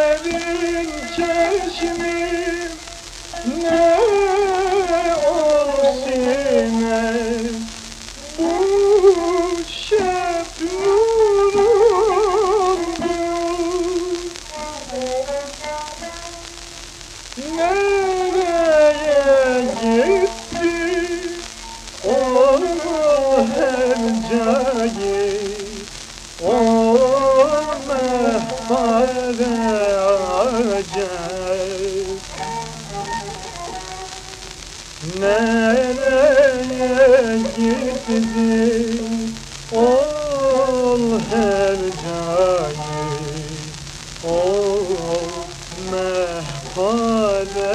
Kimlerin çeşmi saracak Nereye gitti ol her cani Ol mehpare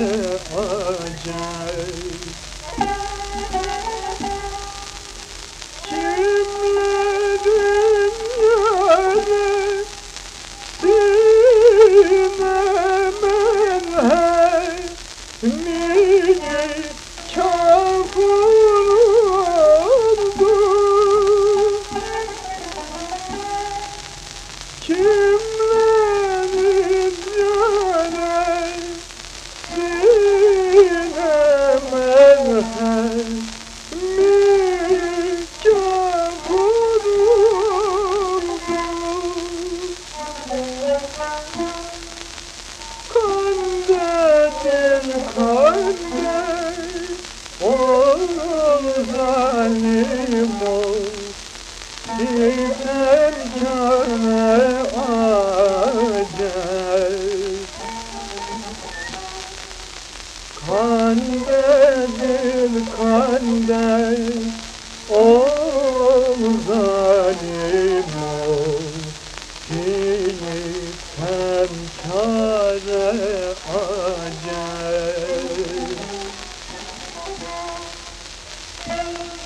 Kandedir kandil Oğul zalim ol.